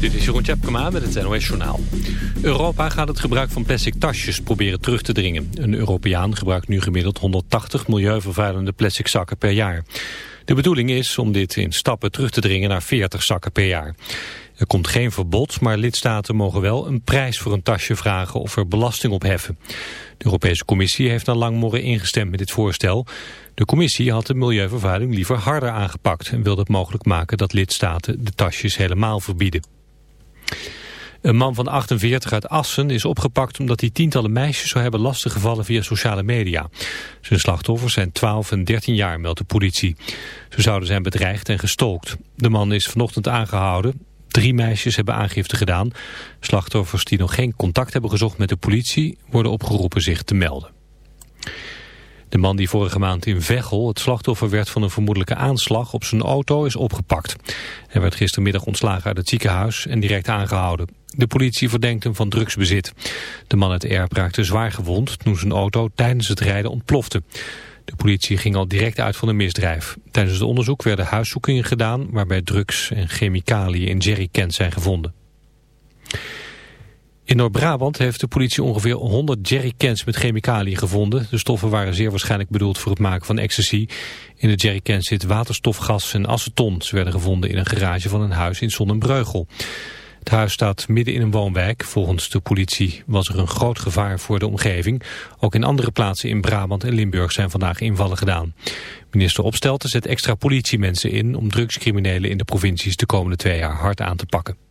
Dit is Jeroen Tjepkema met het NOS Journaal. Europa gaat het gebruik van plastic tasjes proberen terug te dringen. Een Europeaan gebruikt nu gemiddeld 180 milieuvervuilende plastic zakken per jaar. De bedoeling is om dit in stappen terug te dringen naar 40 zakken per jaar. Er komt geen verbod, maar lidstaten mogen wel een prijs voor een tasje vragen of er belasting op heffen. De Europese Commissie heeft al lang morgen ingestemd met dit voorstel. De commissie had de milieuvervuiling liever harder aangepakt... en wilde het mogelijk maken dat lidstaten de tasjes helemaal verbieden. Een man van 48 uit Assen is opgepakt omdat hij tientallen meisjes zou hebben lastiggevallen via sociale media. Zijn slachtoffers zijn 12 en 13 jaar, meldt de politie. Ze zouden zijn bedreigd en gestolkt. De man is vanochtend aangehouden. Drie meisjes hebben aangifte gedaan. Slachtoffers die nog geen contact hebben gezocht met de politie worden opgeroepen zich te melden. De man die vorige maand in Veghel het slachtoffer werd van een vermoedelijke aanslag op zijn auto is opgepakt. Hij werd gistermiddag ontslagen uit het ziekenhuis en direct aangehouden. De politie verdenkt hem van drugsbezit. De man uit Erp raakte zwaar gewond toen zijn auto tijdens het rijden ontplofte. De politie ging al direct uit van een misdrijf. Tijdens het onderzoek werden huiszoekingen gedaan waarbij drugs en chemicaliën in jerrycans zijn gevonden. In Noord-Brabant heeft de politie ongeveer 100 jerrycans met chemicaliën gevonden. De stoffen waren zeer waarschijnlijk bedoeld voor het maken van ecstasy. In de jerrycans zit waterstofgas en aceton. Ze werden gevonden in een garage van een huis in Zonnebreugel. Het huis staat midden in een woonwijk. Volgens de politie was er een groot gevaar voor de omgeving. Ook in andere plaatsen in Brabant en Limburg zijn vandaag invallen gedaan. Minister Opstelten zet extra politiemensen in om drugscriminelen in de provincies de komende twee jaar hard aan te pakken.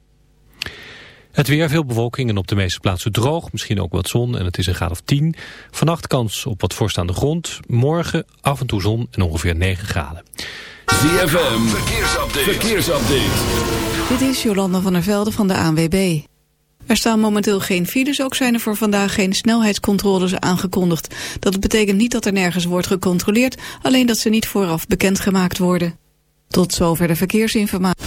Het weer, veel bewolking en op de meeste plaatsen droog. Misschien ook wat zon en het is een graad of 10. Vannacht kans op wat vorst aan de grond. Morgen af en toe zon en ongeveer 9 graden. ZFM, verkeersupdate. verkeersupdate. Dit is Jolanda van der Velde van de ANWB. Er staan momenteel geen files, ook zijn er voor vandaag geen snelheidscontroles aangekondigd. Dat betekent niet dat er nergens wordt gecontroleerd, alleen dat ze niet vooraf bekendgemaakt worden. Tot zover de verkeersinformatie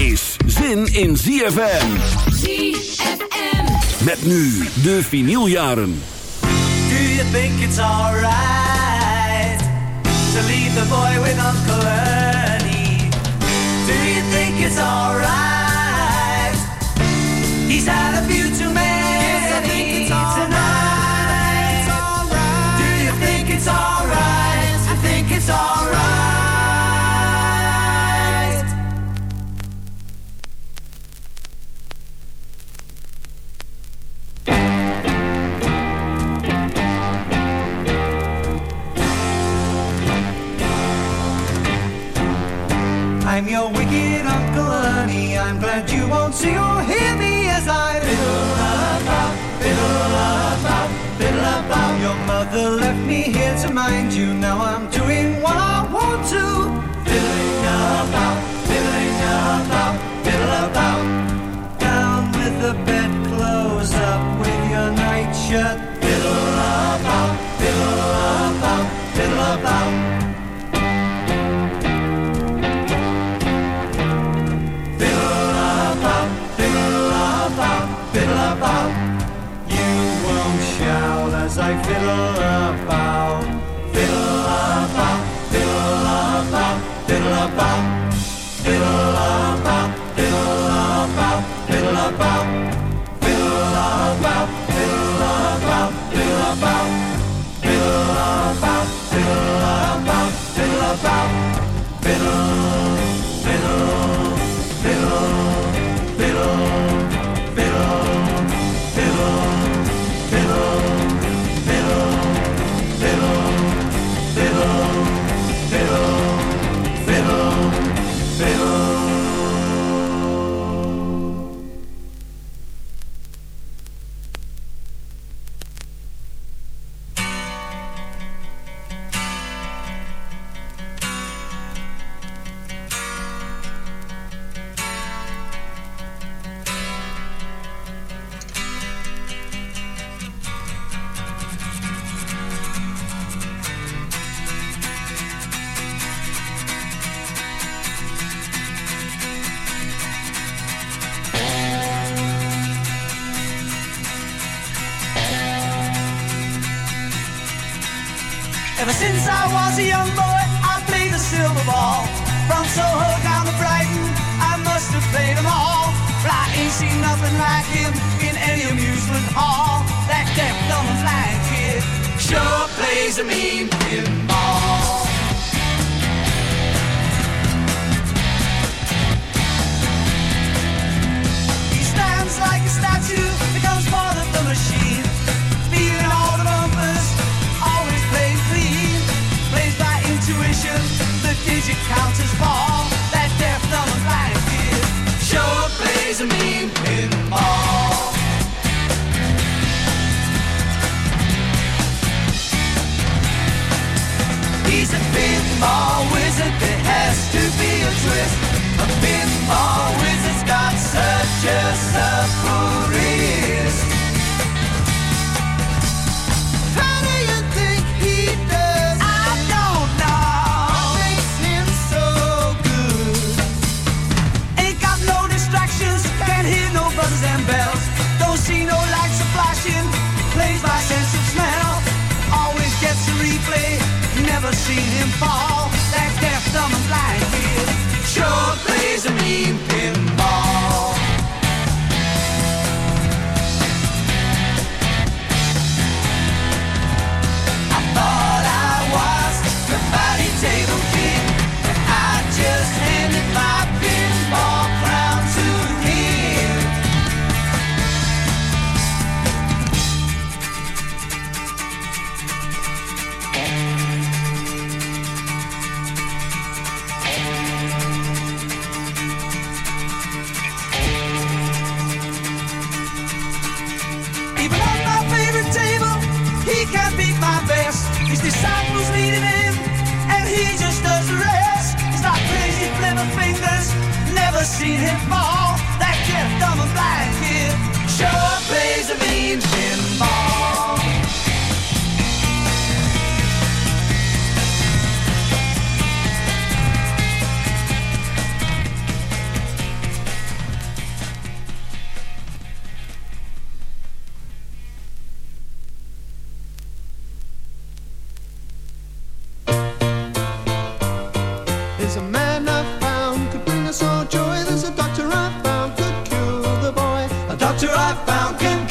Is zin in ZFM. ZFM. Met nu de vinyljaren. Do you think it's alright to leave the boy with Uncle Ernie? Do you think it's alright? He's had a few too many won't you hear me as I fiddle-a-bop, fiddle-a-bop. Your mother left me here to mind you. Now I'm doing what I want to. Fiddling-a-bop, fiddling-a-bop, fiddle-a-bop. Down with the bedclothes, up with your nightshirt. I fiddle up.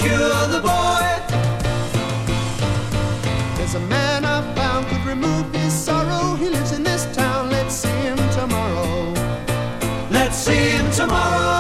You're the boy. There's a man I found could remove his sorrow. He lives in this town. Let's see him tomorrow. Let's see him tomorrow.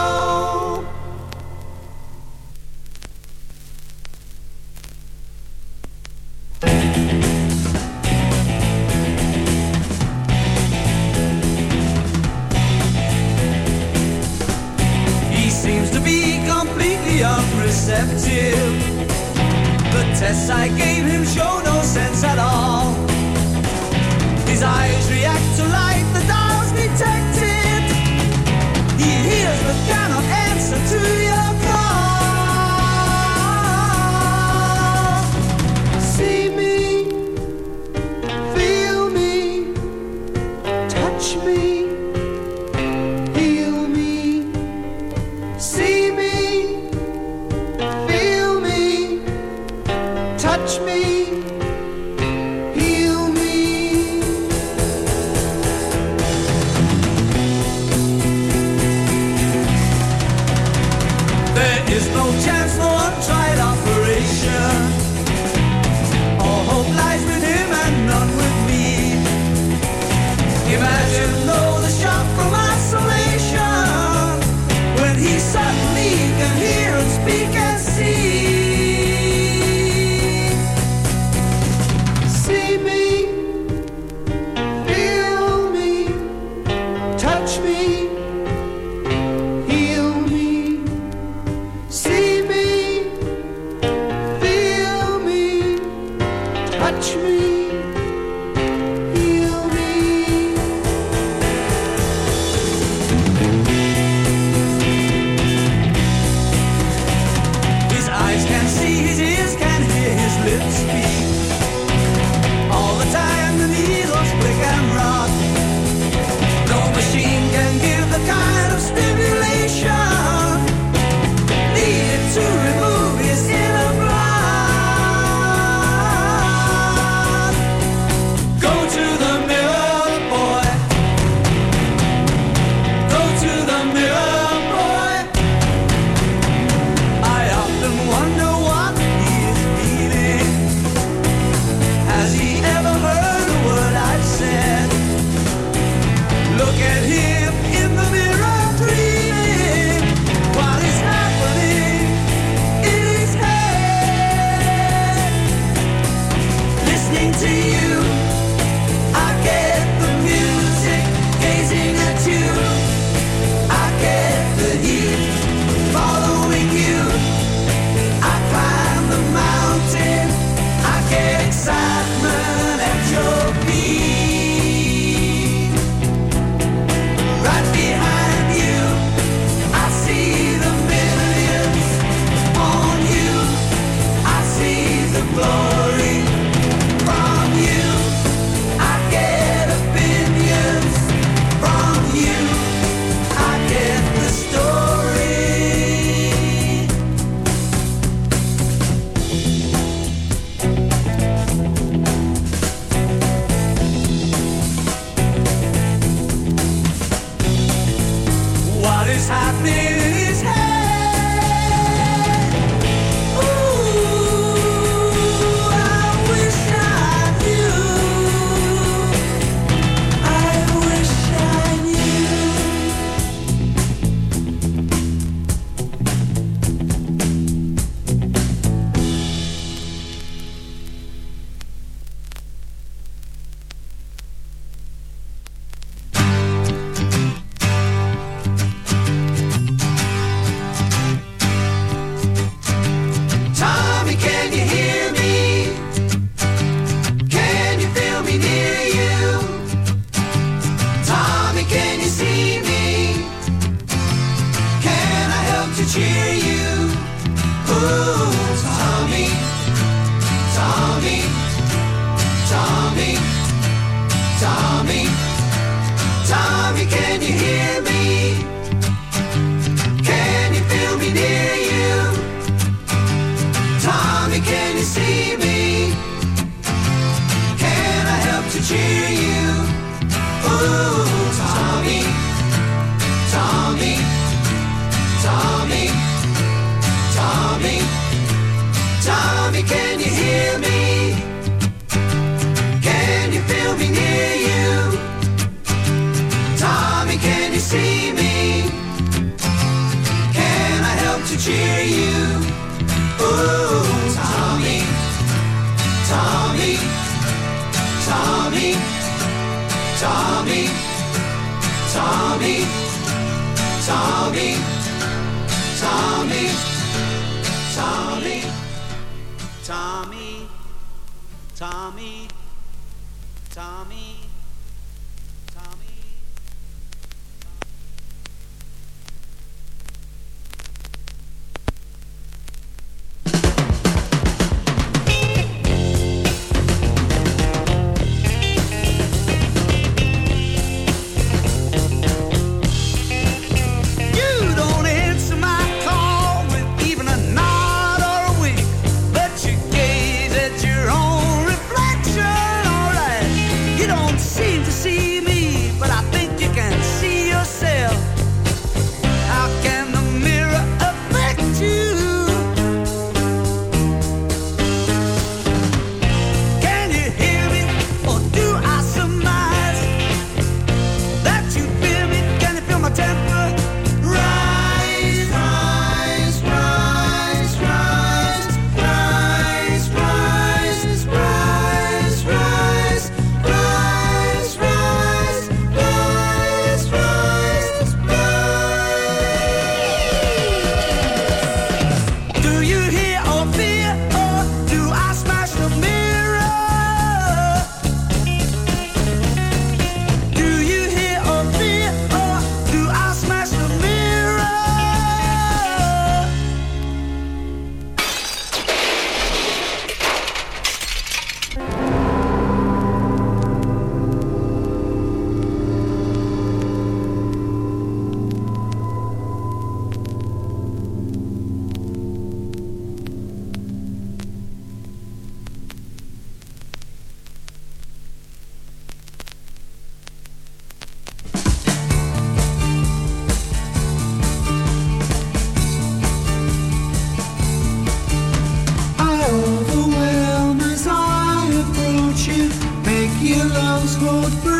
tests I gave him showed songs grow through.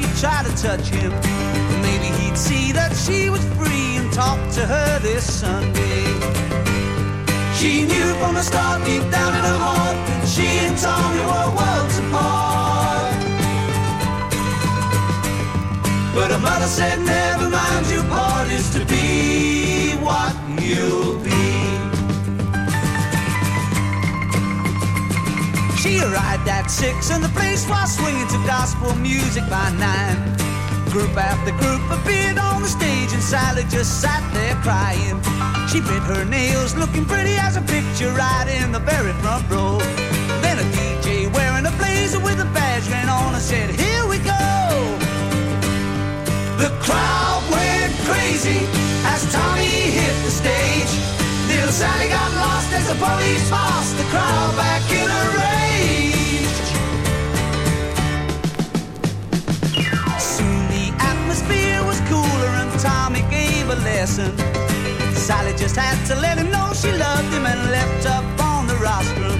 She'd try to touch him. Maybe he'd see that she was free and talk to her this Sunday. She knew from the start, deep down in her heart, that she and Tommy were worlds apart. But her mother said, never mind, your part is to be what you'll be. Arrived at six and the place was swinging to gospel music by nine. Group after group appeared on the stage and Sally just sat there crying. She bit her nails, looking pretty as a picture right in the very front row. Then a DJ wearing a blazer with a badge ran on and said, Here we go. The crowd went crazy as Tommy hit the stage. Little Sally got lost as the police passed the crowd back in a lesson. Sally just had to let him know she loved him and left up on the rostrum.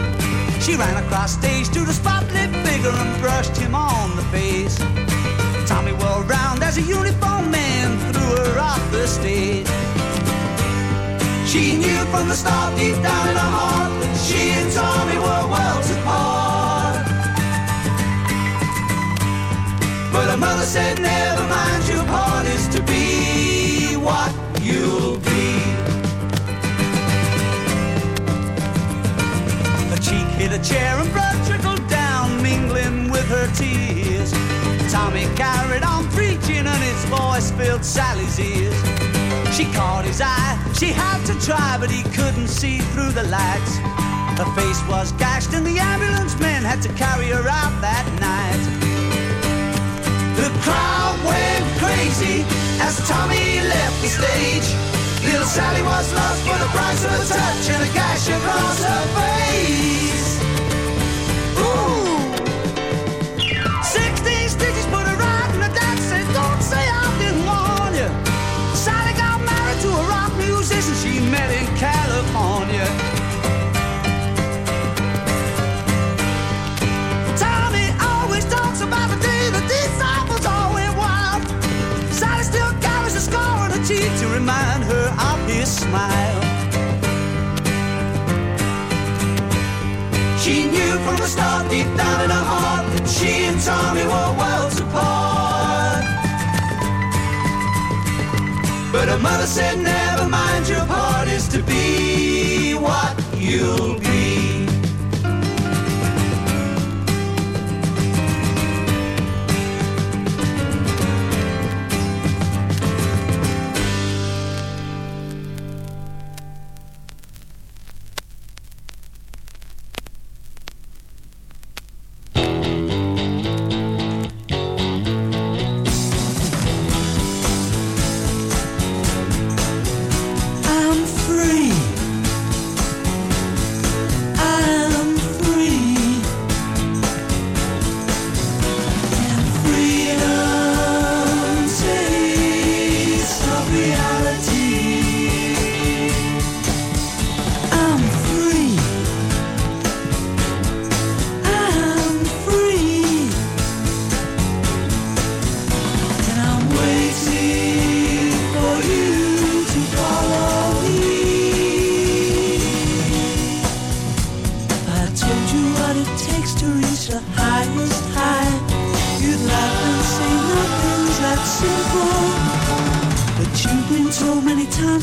She ran across stage to the spotlit figure and brushed him on the face. Tommy whirled round as a uniformed man threw her off the stage. She knew from the start, deep down in her heart, that she and Tommy were worlds apart. But her mother said, never mind, you part hit a chair and blood trickled down, mingling with her tears. Tommy carried on preaching and his voice filled Sally's ears. She caught his eye, she had to try, but he couldn't see through the lights. Her face was gashed and the ambulance men had to carry her out that night. The crowd went crazy as Tommy left the stage. Little Sally was lost for the price of a touch and a gash across her face. Smile. She knew from the start, in her heart, that she and Tommy were worlds apart. But her mother said, never mind, your part is to be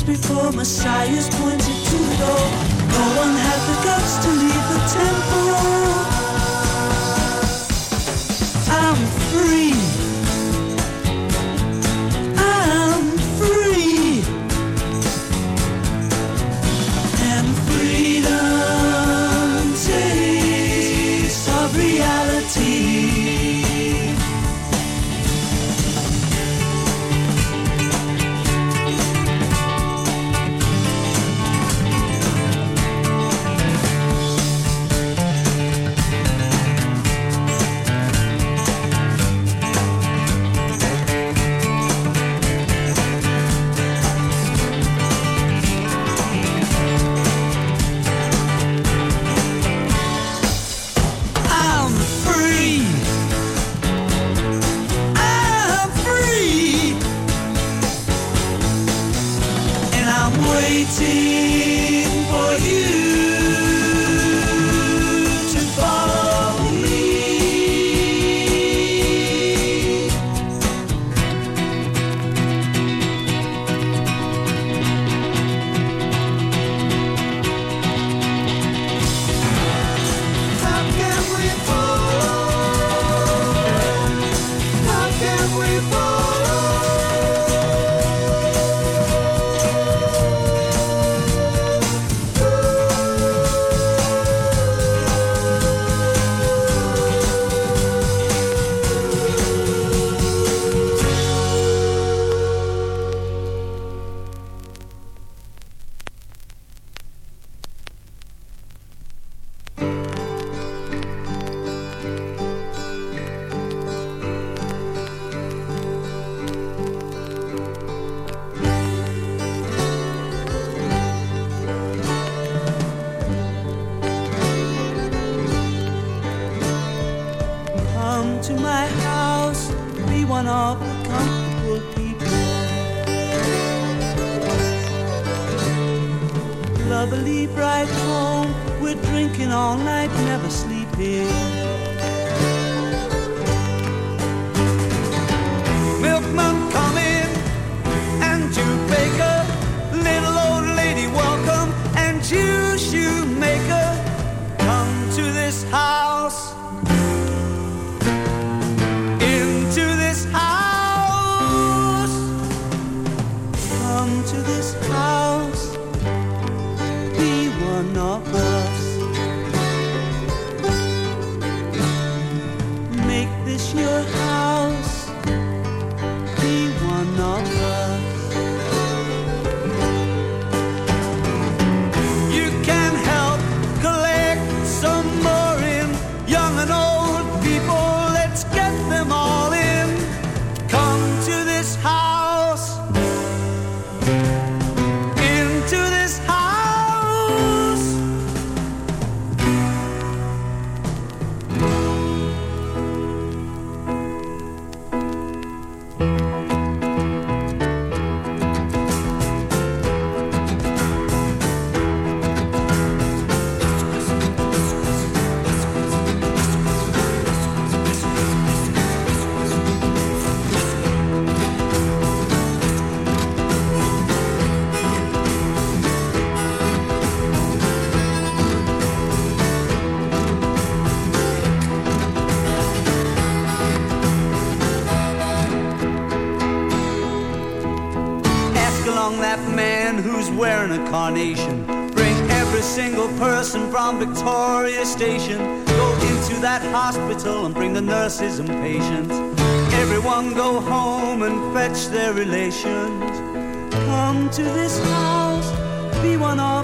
before, Messiah's pointed to the door. Incarnation. Bring every single person from Victoria Station. Go into that hospital and bring the nurses and patients. Everyone go home and fetch their relations. Come to this house, be one of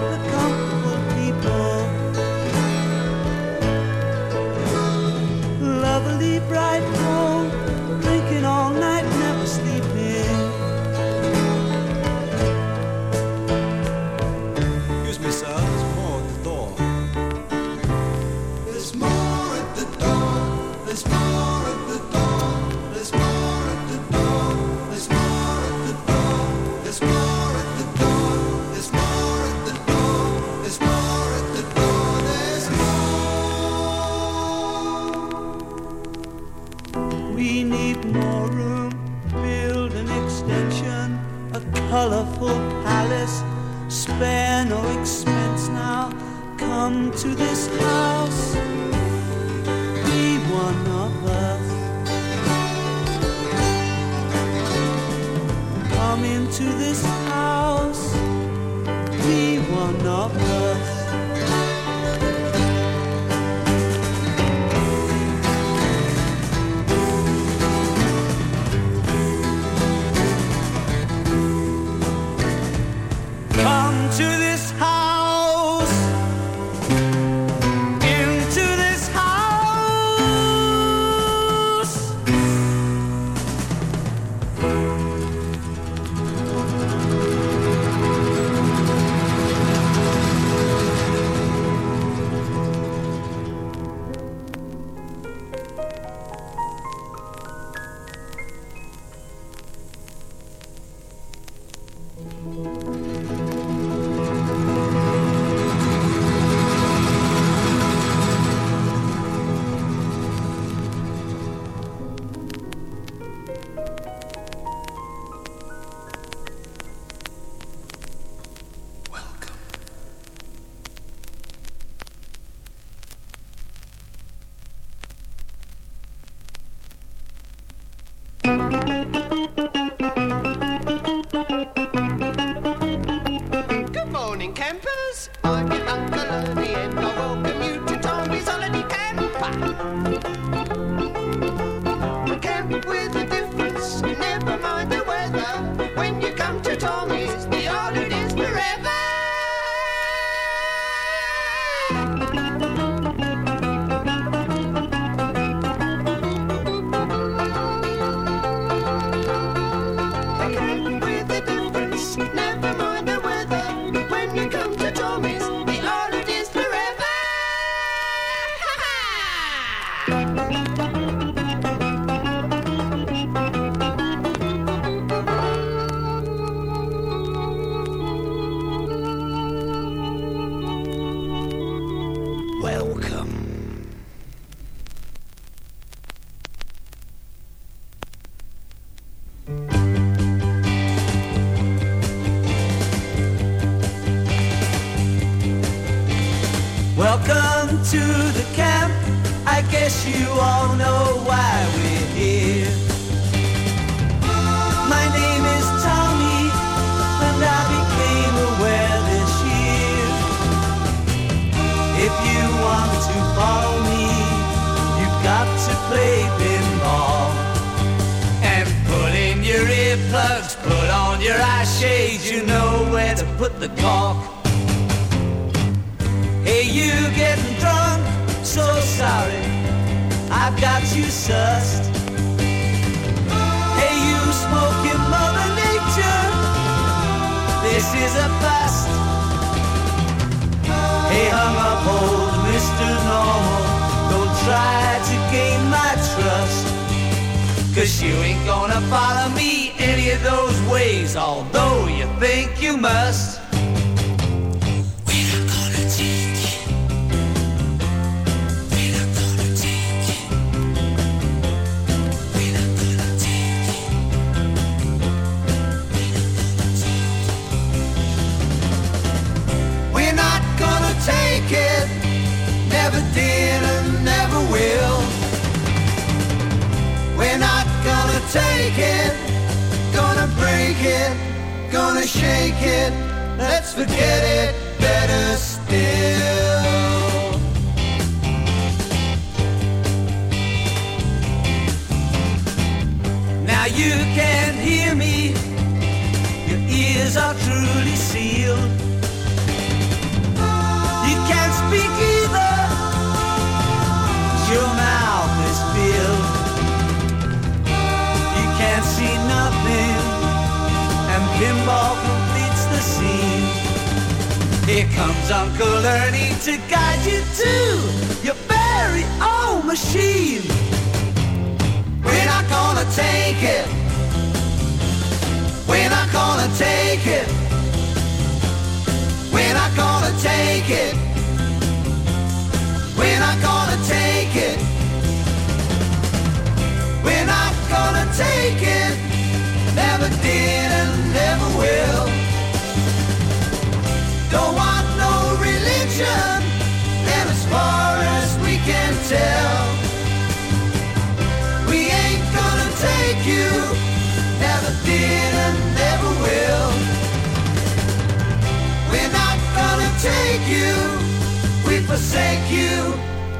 comes Uncle Ernie to guide you to your very own machine. We're not gonna take it. We're not gonna take it. We're not gonna take it. We're not gonna take it. We're not gonna take it. Never did and never will. Don't want no religion, and as far as we can tell, we ain't gonna take you. Never did and never will. We're not gonna take you. We forsake you.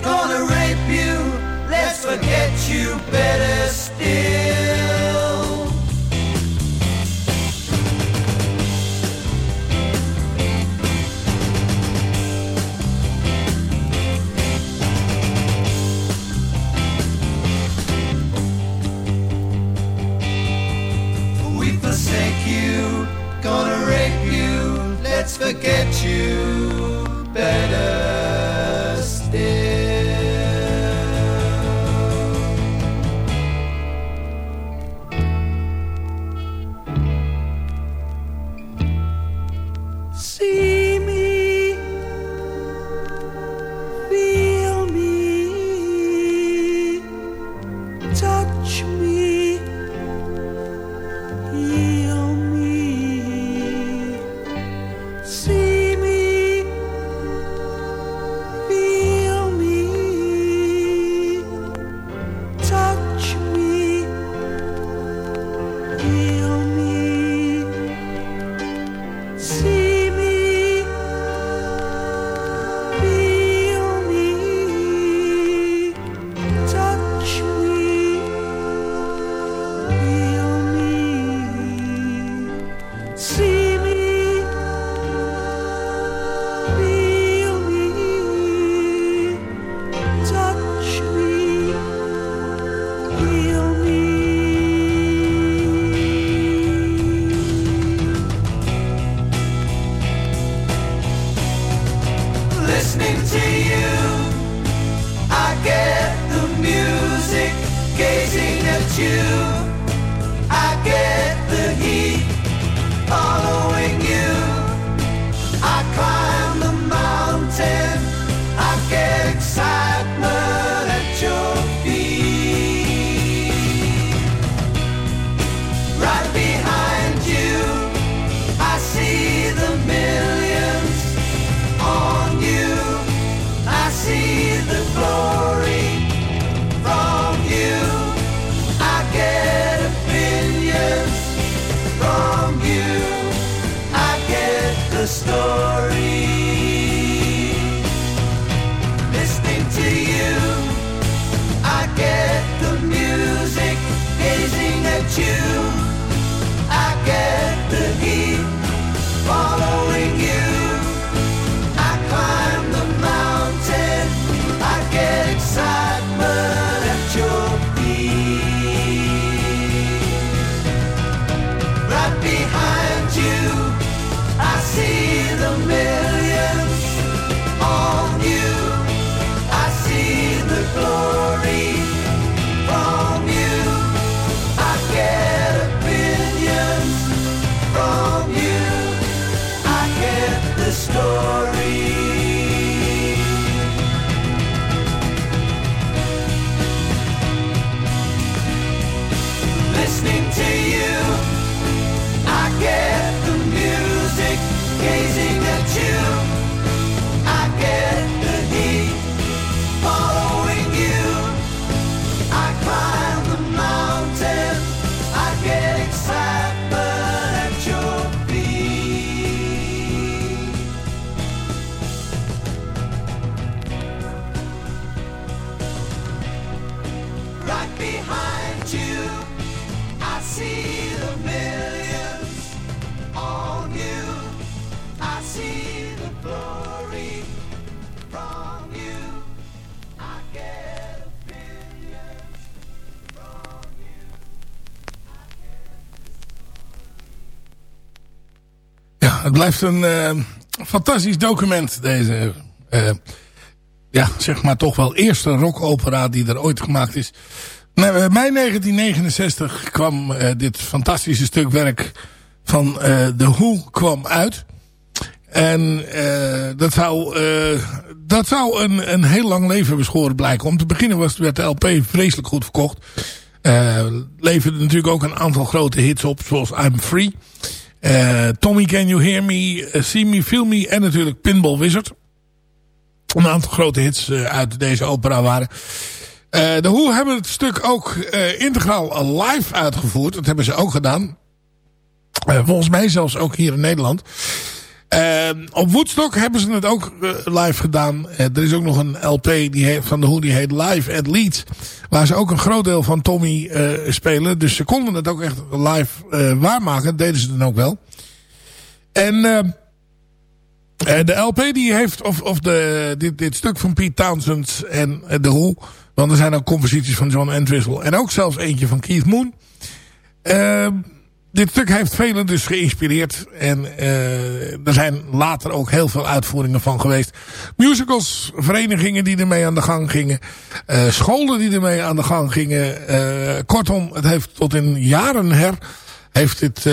Gonna rape you. Let's forget you better still. get you better. you. Het blijft een eh, fantastisch document. Deze, eh, ja, zeg maar toch wel eerste rockopera die er ooit gemaakt is. Nou, eh, mei 1969 kwam dit fantastische stuk werk van The Who kwam uit. En dat zou, dat zou een, een heel lang leven beschoren blijken. Om te beginnen was, werd de LP vreselijk goed verkocht. Leverde natuurlijk ook een aantal grote hits op, zoals I'm Free. Eh, Tommy Can You Hear Me, eh, See Me, Feel Me en natuurlijk Pinball Wizard. Een aantal grote hits eh, uit deze opera waren. De Who hebben het stuk ook integraal live uitgevoerd. Dat hebben ze ook gedaan. Volgens mij zelfs ook hier in Nederland. Eh, op Woodstock hebben ze het ook eh, live gedaan. Eh, er is ook nog een LP die van de Who die heet Live at Leeds. Waar ze ook een groot deel van Tommy eh, spelen. Dus ze konden het ook echt live waarmaken. Dat deden ze dan ook wel. En eh, eh, de LP die heeft, of, of de, dit, dit stuk van Pete Townsend en eh, The. Want er zijn ook composities van John Entwistle. En ook zelfs eentje van Keith Moon. Eh, dit stuk heeft velen dus geïnspireerd. En eh, er zijn later ook heel veel uitvoeringen van geweest. Musicals, verenigingen die ermee aan de gang gingen. eh, scholen die ermee aan de gang gingen. eh, kortom, het heeft tot in jaren her... heeft dit,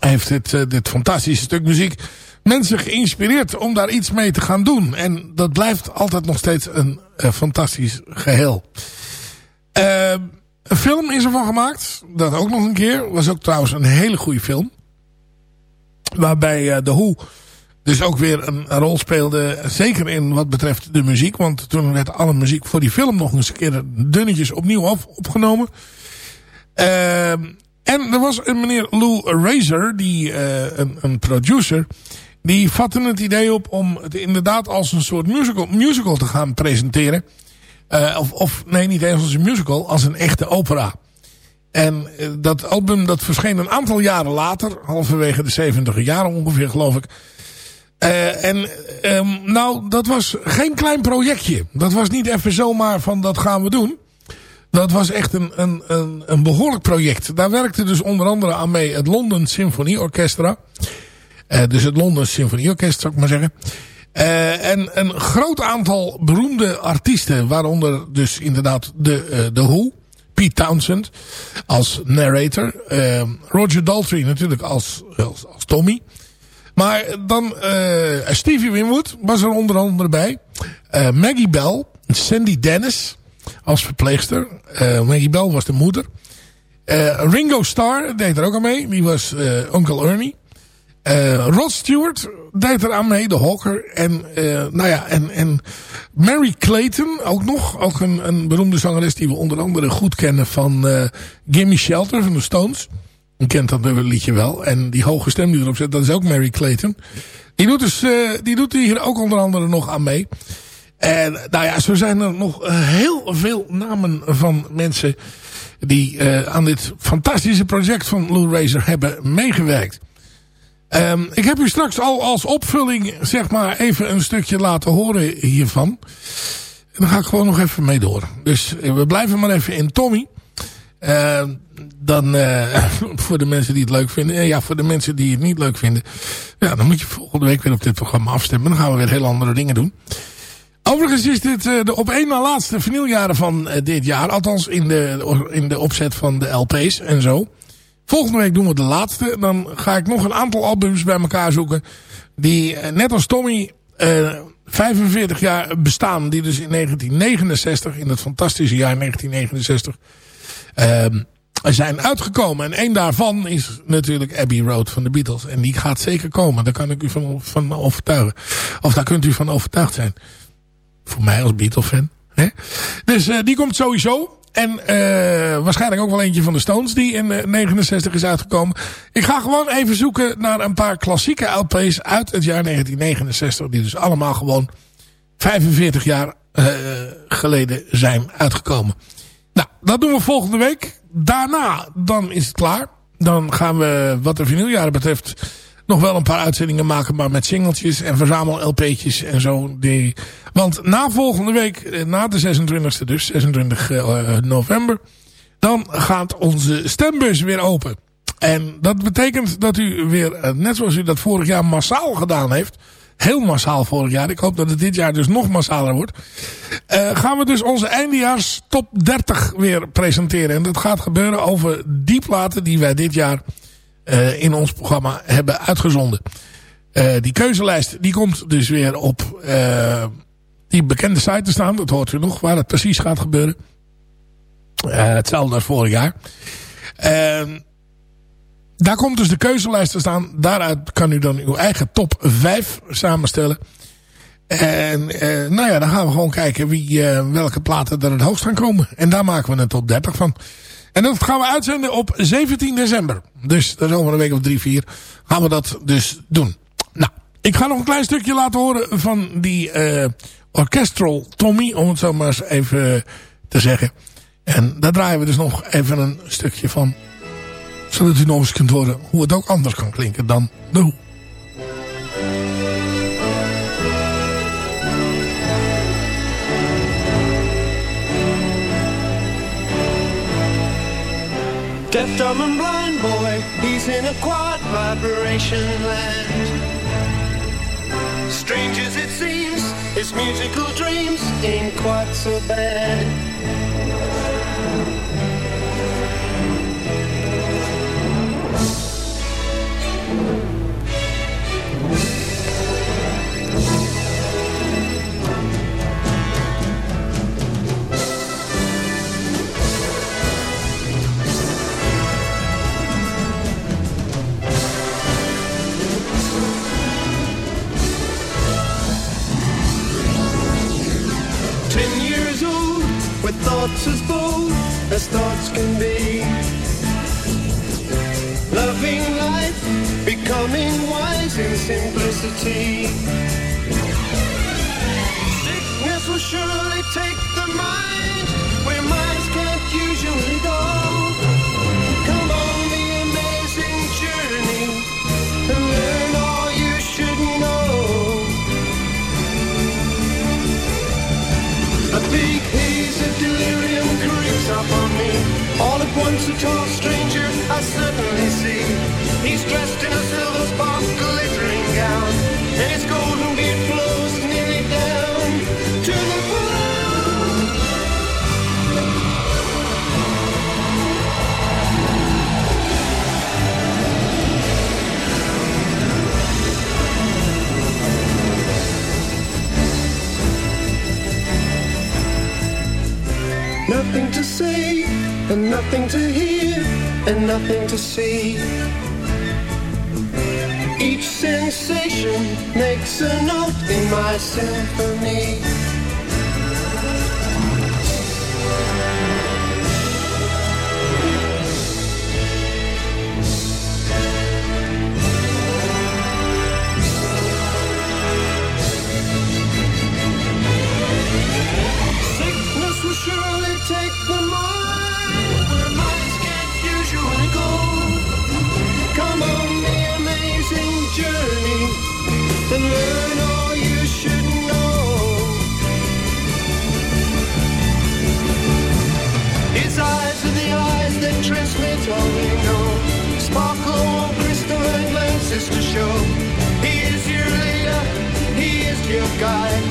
heeft dit, dit fantastische stuk muziek mensen geïnspireerd om daar iets mee te gaan doen. En dat blijft altijd nog steeds een fantastisch geheel. Eh, een film is ervan gemaakt. Dat ook nog een keer. Was ook trouwens een hele goede film. Waarbij eh, The Who dus ook weer een, rol speelde. Zeker in wat betreft de muziek. Want toen werd alle muziek voor die film nog eens een keer dunnetjes opnieuw op, opgenomen. Ehm, en er was een meneer Lou Razor, die, eh, een, een producer... die vatte het idee op om het inderdaad als een soort musical, musical te gaan presenteren. Eh, of, of nee, niet eens als een musical, als een echte opera. En eh, dat album dat verscheen een aantal jaren later, halverwege de 70 jaren ongeveer geloof ik. Eh, en ehm, nou, dat was geen klein projectje. Dat was niet even zomaar van dat gaan we doen. Dat was echt een, een, een, een behoorlijk project. Daar werkte dus onder andere aan mee het London Symphony Orchestra. Dus het London Symfonieorkest, zou ik maar zeggen. Eh, en een groot aantal beroemde artiesten. Waaronder dus inderdaad de, eh, de Who. Pete Townsend als narrator. Eh, Roger Daltrey natuurlijk als, als, als Tommy. Maar dan eh, Stevie Winwood was er onder andere bij. Maggie Bell. Sandy Dennis als verpleegster. Maggie Bell was de moeder. Ringo Starr deed er ook aan mee. Die was Uncle Ernie. Eh, Rod Stewart deed er aan mee, de Hawker. En, eh, nou ja, en, en Mary Clayton ook nog. Ook een, een beroemde zangeres die we onder andere goed kennen van eh Gimme Shelter van de Stones. Je kent dat liedje wel. En die hoge stem die erop zit, dat is ook Mary Clayton. Die doet, dus, die doet hier ook onder andere nog aan mee. En nou ja, zo zijn er nog heel veel namen van mensen die uh, aan dit fantastische project van Lou Razor hebben meegewerkt. Um, ik heb u straks al als opvulling zeg maar even een stukje laten horen hiervan. En dan ga ik gewoon nog even mee door. Dus uh, we blijven maar even in Tommy. Uh, dan uh, voor de mensen die het leuk vinden. En ja, voor de mensen die het niet leuk vinden. Ja, dan moet je volgende week weer op dit programma afstemmen. Dan gaan we weer heel andere dingen doen. Overigens is dit de op één na laatste vinyljaren van dit jaar. Althans in de, in de opzet van de LP's en zo. Volgende week doen we de laatste. Dan ga ik nog een aantal albums bij elkaar zoeken. Die uh, net als Tommy 45 jaar bestaan. Die dus in 1969, in het fantastische jaar 1969... zijn uitgekomen. En één daarvan is natuurlijk Abbey Road van de Beatles. En die gaat zeker komen. Daar kan ik u van, van overtuigen. Of daar kunt u van overtuigd zijn. Voor mij als Beatle-fan. Dus uh, die komt sowieso. En uh, waarschijnlijk ook wel eentje van de Stones die in uh, 69 is uitgekomen. Ik ga gewoon even zoeken naar een paar klassieke LP's uit het jaar 1969. Die dus allemaal gewoon 45 jaar uh, geleden zijn uitgekomen. Nou, dat doen we volgende week. Daarna, dan is het klaar. Dan gaan we, wat de vinyljaren betreft, nog wel een paar uitzendingen maken. Maar met singeltjes en verzamel LP'tjes en zo. Die, want na volgende week, na de 26e dus, 26 uh, november. Dan gaat onze stembus weer open. En dat betekent dat u weer, eh, net zoals u dat vorig jaar massaal gedaan heeft... Heel massaal vorig jaar. Ik hoop dat het dit jaar dus nog massaler wordt. eh, gaan we dus onze eindejaars top 30 weer presenteren. En dat gaat gebeuren over die platen die wij dit jaar eh, in ons programma hebben uitgezonden. Eh, die keuzelijst die komt dus weer op eh, die bekende site te staan. Dat hoort u nog waar het precies gaat gebeuren. Hetzelfde als vorig jaar. Ehm, daar komt dus de keuzelijst te staan. Daaruit kan u dan uw eigen top 5 samenstellen. En nou ja, dan gaan we gewoon kijken wie, welke platen er het hoogst gaan komen. En daar maken we een top 30 van. En dat gaan we uitzenden op 17 december. Dus dat is over een week of drie, vier gaan we dat dus doen. Nou, ik ga nog een klein stukje laten horen van die eh orchestral Tommy. Om het zo maar eens even te zeggen. En daar draaien we dus nog even een stukje van. Zodat u nog eens kunt horen hoe het ook anders kan klinken dan de. Deaf, dumb, and blind boy, he's in a quad vibration land. Strange as it seems, his musical dreams ain't quite so bad. Thoughts as bold as thoughts can be. Loving life, becoming wise in simplicity. Sickness will surely take the mind where minds can't usually go. Come on the amazing journey and learn all you should know. A big of delirium creeps up on me. All at once, a tall stranger I suddenly see. He's dressed in a silver spark glittering gown, and his golden beard flows nothing to see. Each sensation makes a note in my symphony. Transmit all we know. Sparkle, crystal, and glances to show. He is your leader, he is your guide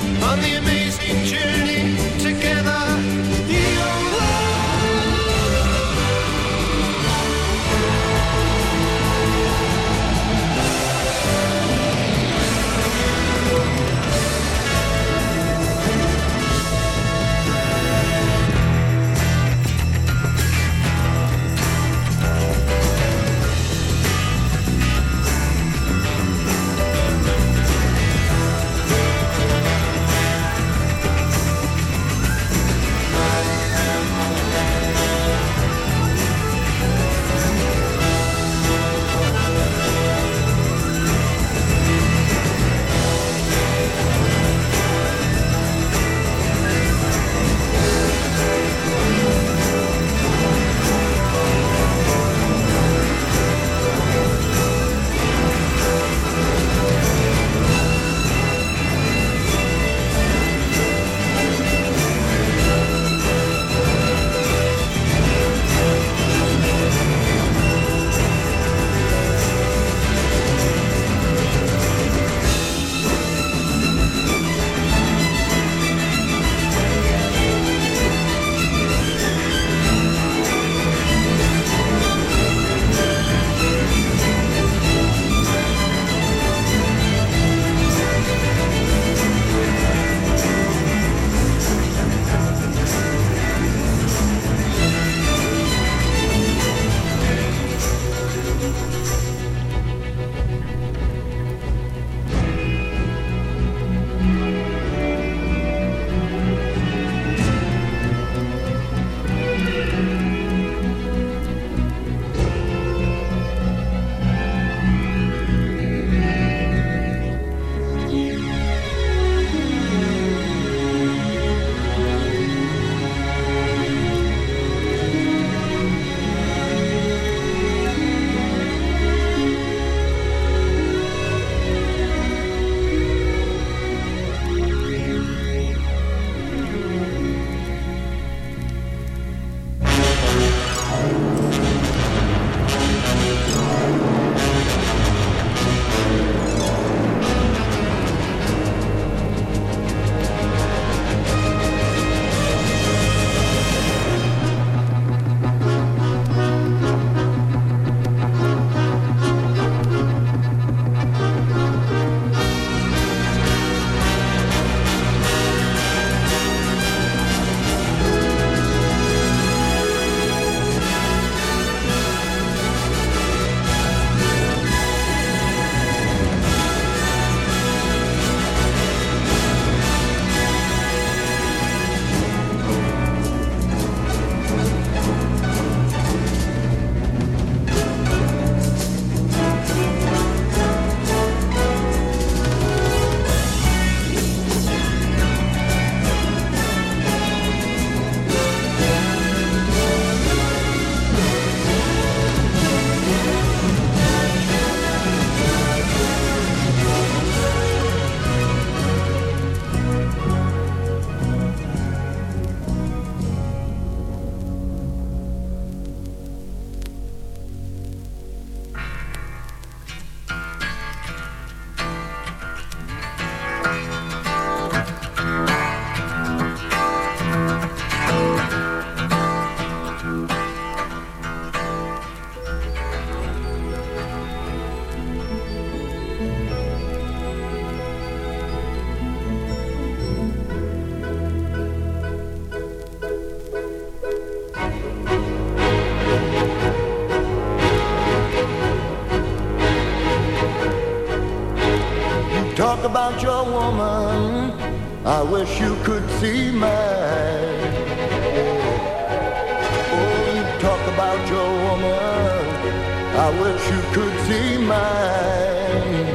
about your woman. I wish you could see mine. Oh, you talk about your woman. I wish you could see mine.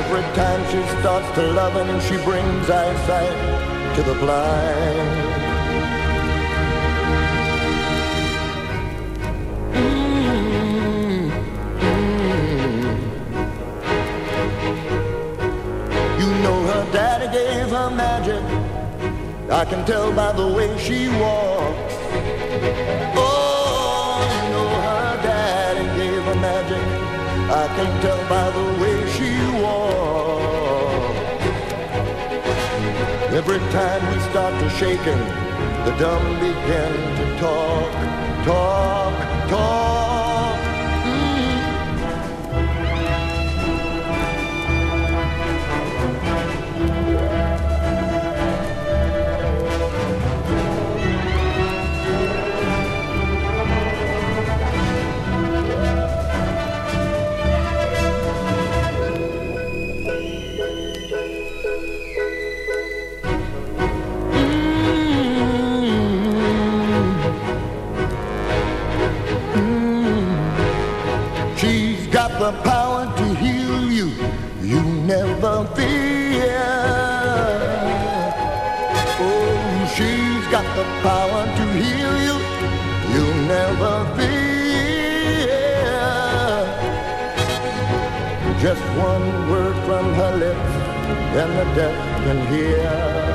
Every time she starts to loving, she brings eyesight to the blind. I can tell by the way she walks. Oh, you know her daddy gave her magic. I can tell by the way she walks. Every time we start to shaking, the dumb begin to talk, talk, talk. The power to heal you. you'll never fear. Just one word from her lips, and the deaf can. Hear.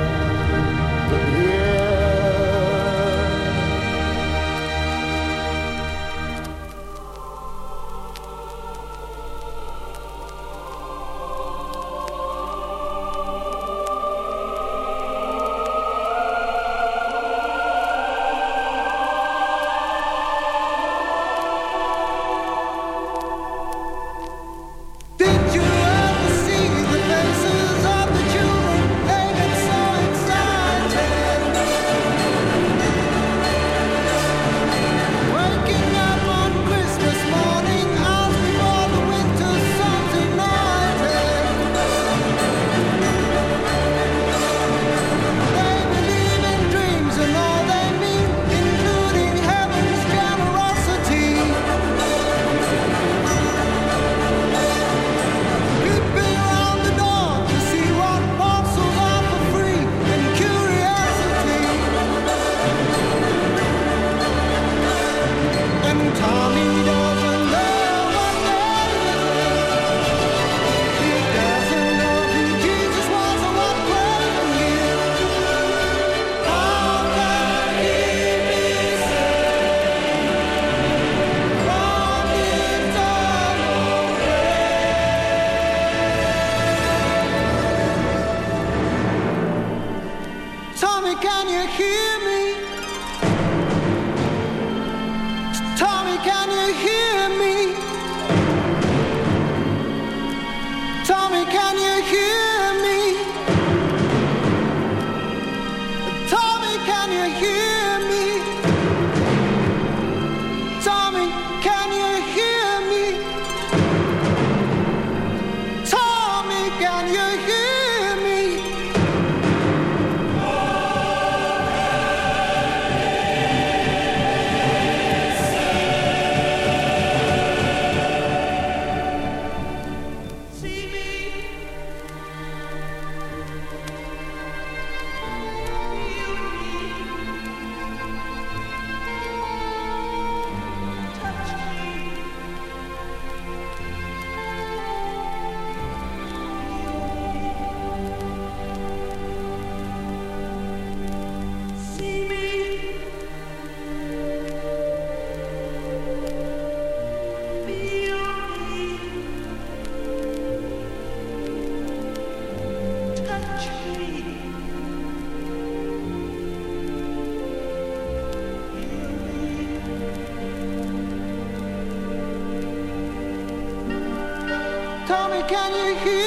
Can you hear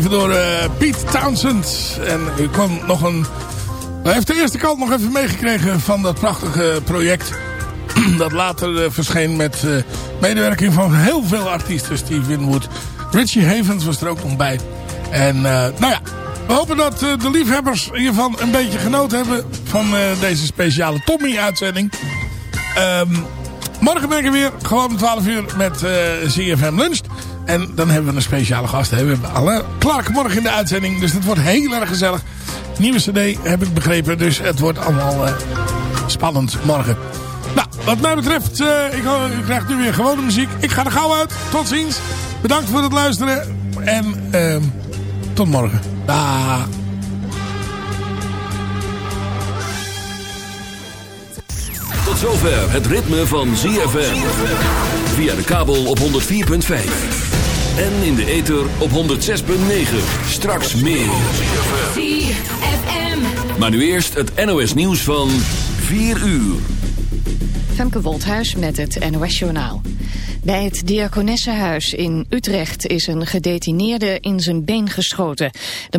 Geschreven door eh, Pete Townsend. En u kwam nog een... Hij heeft de eerste kant nog even meegekregen van dat prachtige project. dat later eh, verscheen met eh, medewerking van heel veel artiesten. Steve Winwood. Richie Havens was er ook nog bij. En nou ja, we hopen dat de liefhebbers hiervan een beetje genoten hebben van deze speciale Tommy-uitzending. Ehm, morgen ben ik er weer, gewoon om 12 uur met CFM Lunch. En dan hebben we een speciale gast. Hè. We hebben alle Clark morgen in de uitzending, dus dat wordt heel erg gezellig. Nieuwe cd heb ik begrepen, dus het wordt allemaal eh, spannend morgen. Nou, wat mij betreft, eh ik, u krijgt nu weer gewone muziek. Ik ga er gauw uit. Tot ziens. Bedankt voor het luisteren. En ehm, tot morgen. Daag. Tot zover het ritme van ZFM. Via de kabel op 104.5. En in de ether op 106.9. Straks meer. Maar nu eerst het NOS nieuws van 4 uur. Femke Wolthuis met het NOS-journaal. Bij het Diakonessenhuis in Utrecht is een gedetineerde in zijn been geschoten. De man